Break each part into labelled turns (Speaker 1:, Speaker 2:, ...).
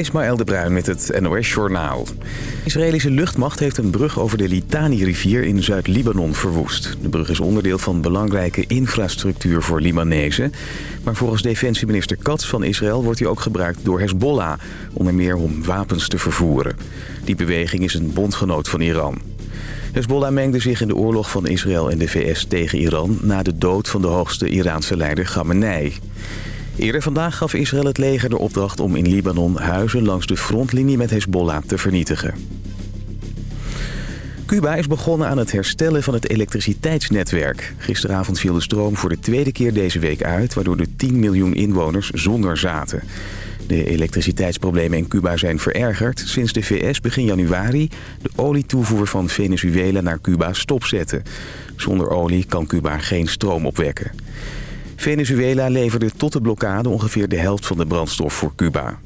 Speaker 1: Ismaël de Bruin met het NOS Journaal. Israëlische luchtmacht heeft een brug over de Litani-rivier in Zuid-Libanon verwoest. De brug is onderdeel van belangrijke infrastructuur voor Libanezen. Maar volgens defensieminister Katz van Israël wordt hij ook gebruikt door Hezbollah... onder meer om wapens te vervoeren. Die beweging is een bondgenoot van Iran. Hezbollah mengde zich in de oorlog van Israël en de VS tegen Iran... na de dood van de hoogste Iraanse leider Khamenei. Eerder vandaag gaf Israël het leger de opdracht om in Libanon huizen langs de frontlinie met Hezbollah te vernietigen. Cuba is begonnen aan het herstellen van het elektriciteitsnetwerk. Gisteravond viel de stroom voor de tweede keer deze week uit... waardoor de 10 miljoen inwoners zonder zaten. De elektriciteitsproblemen in Cuba zijn verergerd... sinds de VS begin januari de olietoevoer van Venezuela naar Cuba stopzette. Zonder olie kan Cuba geen stroom opwekken. Venezuela leverde tot de blokkade ongeveer de helft van de brandstof voor Cuba.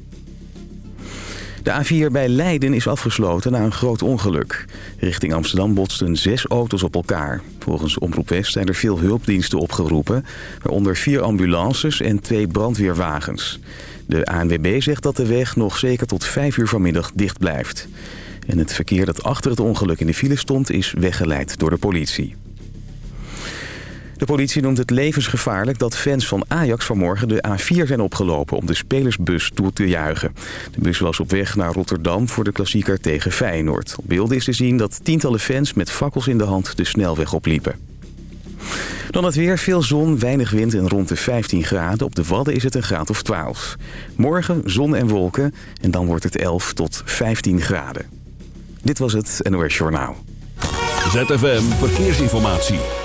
Speaker 1: De A4 bij Leiden is afgesloten na een groot ongeluk. Richting Amsterdam botsten zes auto's op elkaar. Volgens Omroep West zijn er veel hulpdiensten opgeroepen... waaronder vier ambulances en twee brandweerwagens. De ANWB zegt dat de weg nog zeker tot vijf uur vanmiddag dicht blijft. En het verkeer dat achter het ongeluk in de file stond is weggeleid door de politie. De politie noemt het levensgevaarlijk dat fans van Ajax vanmorgen de A4 zijn opgelopen om de spelersbus toe te juichen. De bus was op weg naar Rotterdam voor de klassieker tegen Feyenoord. Op beelden is te zien dat tientallen fans met fakkels in de hand de snelweg opliepen. Dan het weer, veel zon, weinig wind en rond de 15 graden. Op de Wadden is het een graad of 12. Morgen zon en wolken en dan wordt het 11 tot 15 graden. Dit was het NOS Journaal.
Speaker 2: ZFM Verkeersinformatie.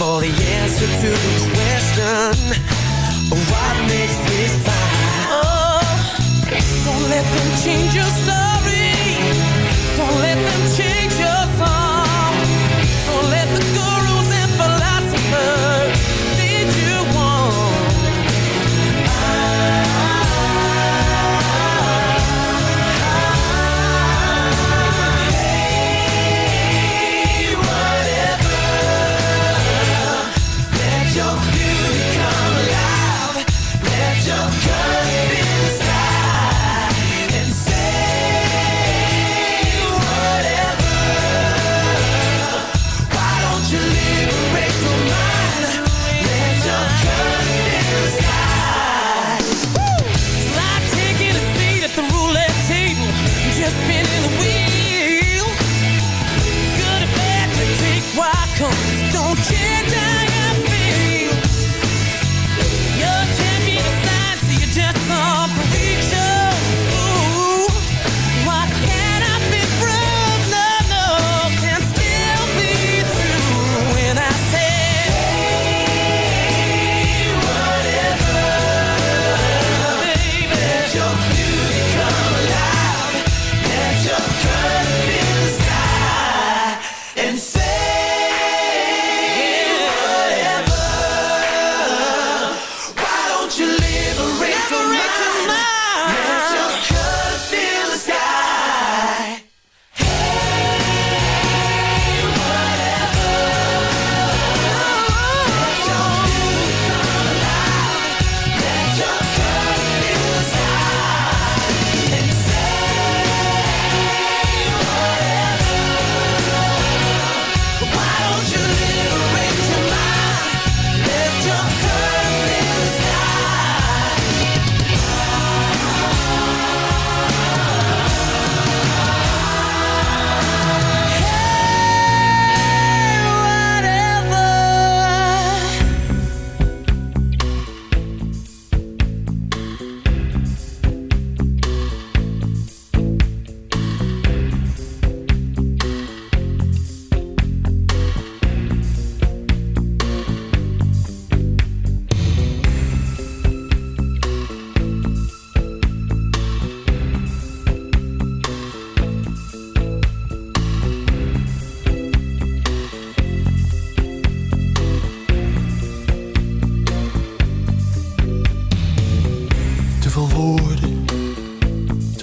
Speaker 3: for the answer to the question: What makes this let them change your story.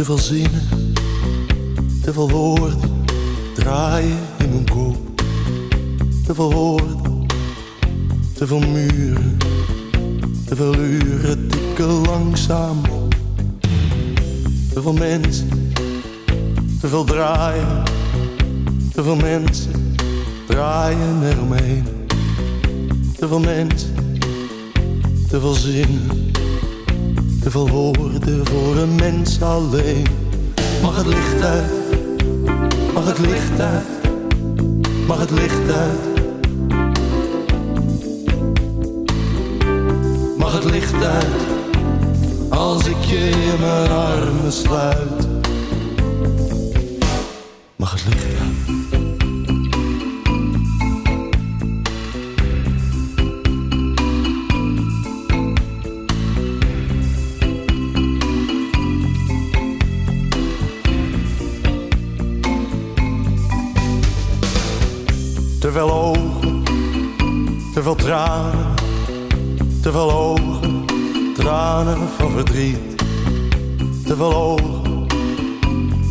Speaker 4: Veel zinnen,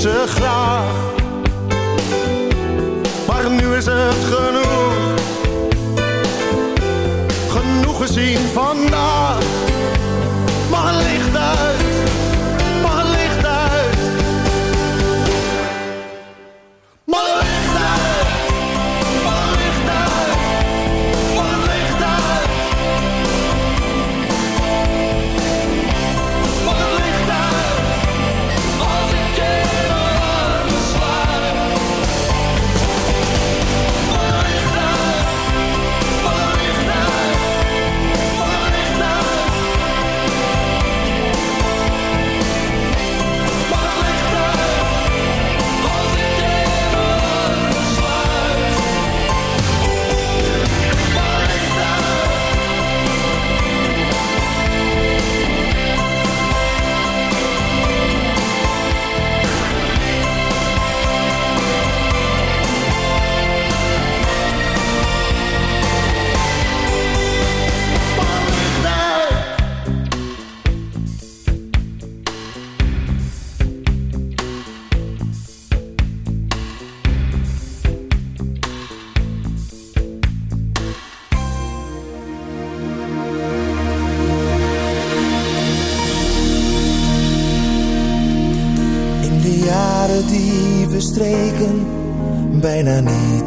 Speaker 4: Zie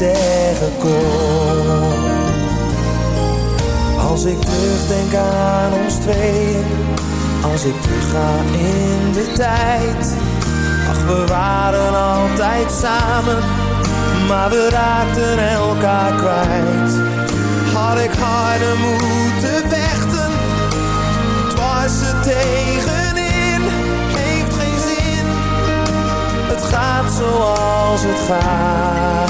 Speaker 5: zeggen. Als ik terugdenk aan ons tweeën, als ik terugga in de tijd. Ach, we waren altijd samen, maar we raakten elkaar kwijt. Had ik harder moeten vechten, dwars er tegenin, heeft geen zin. Het gaat zoals het gaat.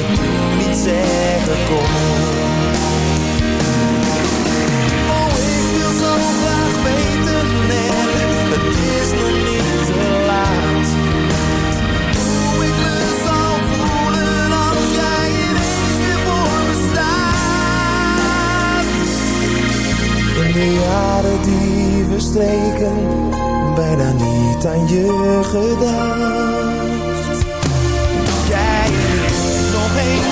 Speaker 5: ik toen niet zeggen kon. Oh, ik wil zo graag weten en het is nog niet te laat. Hoe ik me zal voelen als jij ineens weer voor me staat. In de jaren die verstreken, bijna niet aan je gedacht. Nog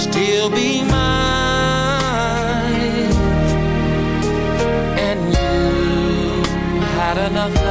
Speaker 6: still enough love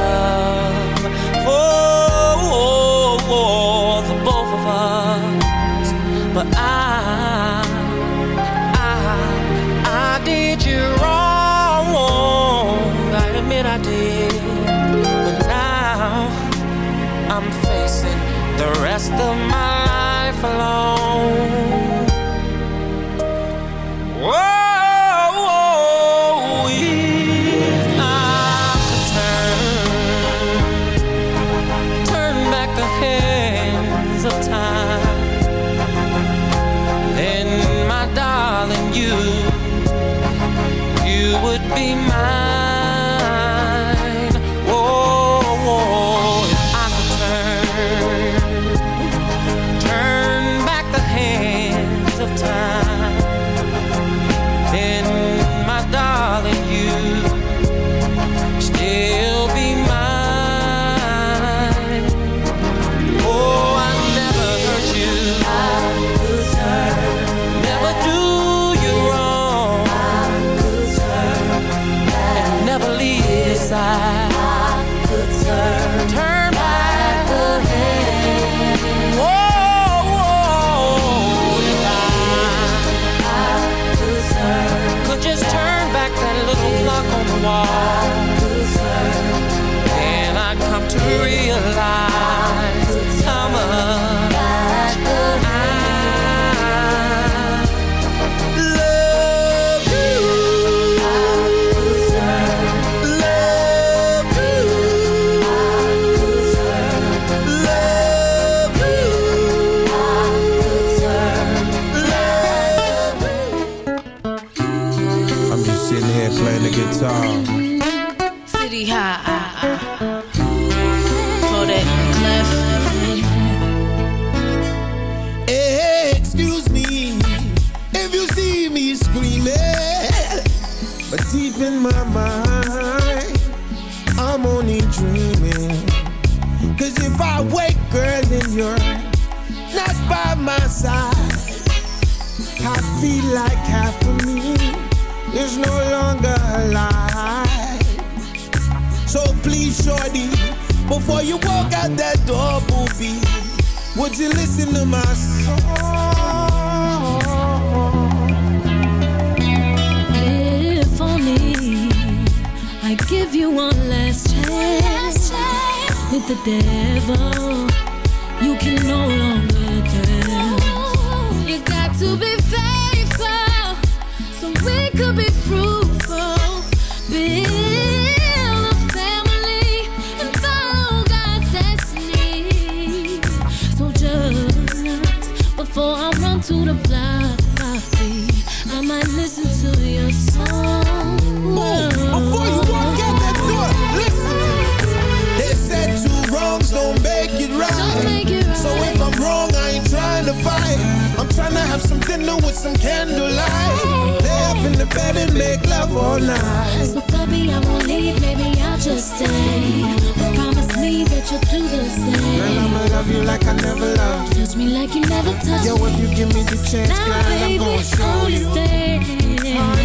Speaker 7: Yo, if you give me the chance,
Speaker 8: Now,
Speaker 7: girl, I'm gonna show you.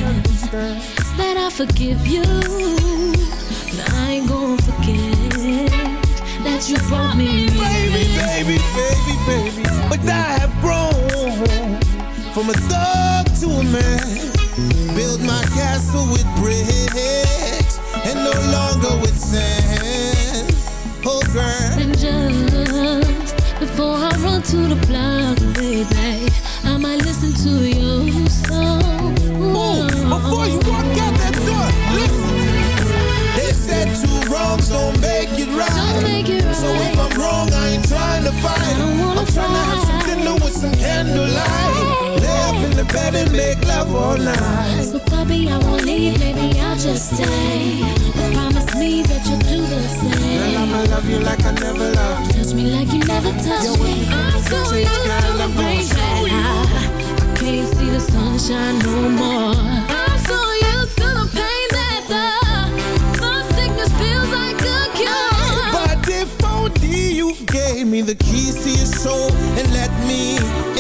Speaker 8: understand that I forgive you. But I ain't gonna forget that you brought me
Speaker 7: Baby, baby, baby, baby. But I have grown from a thug to a man. Build my castle with bricks and no longer with sand. Oh, girl.
Speaker 8: Before I run to the block, baby, I might listen to your song.
Speaker 7: Before you walk out that door, listen. They said two wrongs don't make it right.
Speaker 8: Don't make it right.
Speaker 7: So if I'm wrong, I ain't trying to fight.
Speaker 8: I don't wanna
Speaker 7: I'm trying to have some dinner with some candlelight. Lay up in the bed and make love all night.
Speaker 8: So puppy, I won't leave, maybe I'll just stay. But promise me that you'll do the same.
Speaker 7: Girl, I'ma love you like I never loved.
Speaker 8: Touch me like you never touched me. I'm so used to the rain that I can't see the sunshine no more. I'm so used to the pain that the, the sickness feels like a cure.
Speaker 7: But if only you gave me the keys to your soul and let me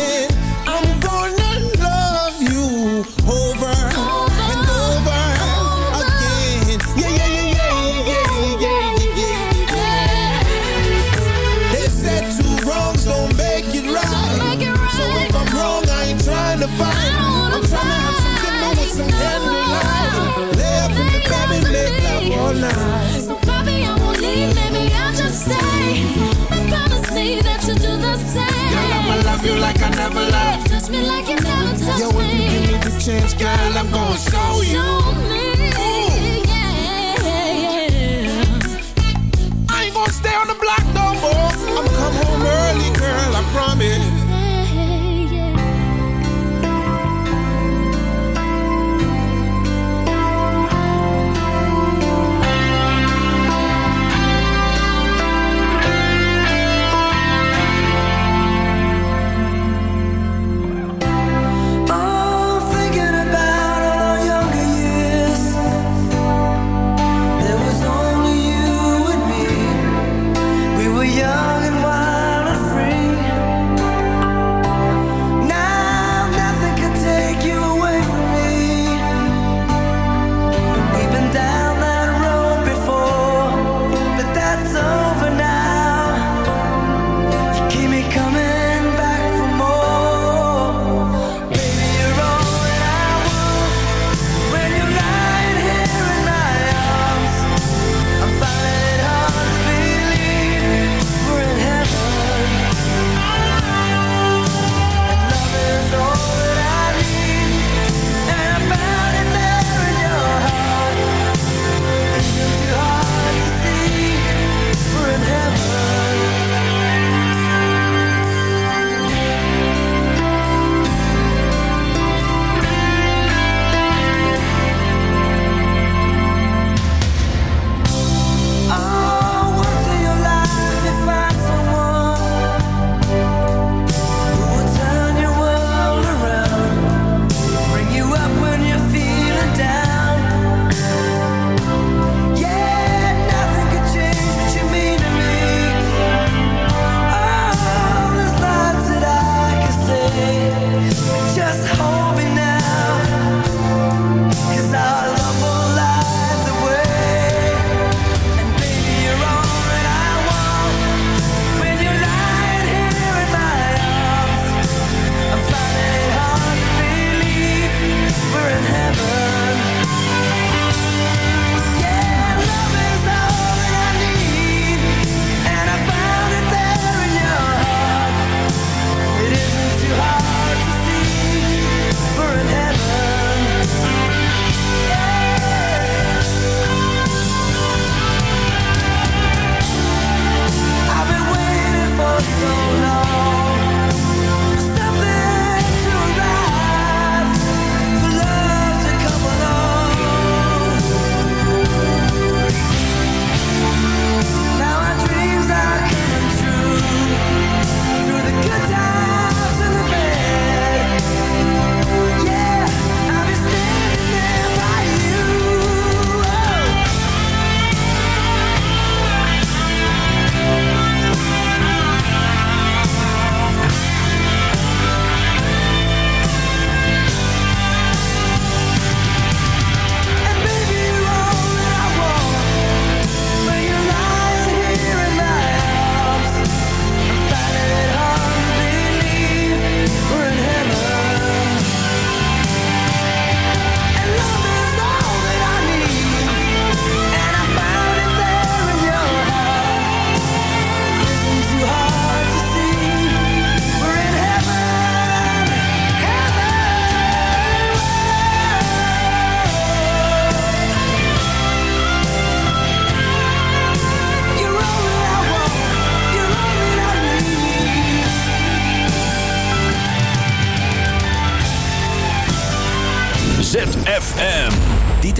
Speaker 7: you like I never loved.
Speaker 8: Touch me like you never touched
Speaker 7: Yo, if
Speaker 8: me.
Speaker 7: you give me the chance, girl, I'm gonna show you.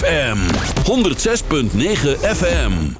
Speaker 5: ZFM 106.9 FM.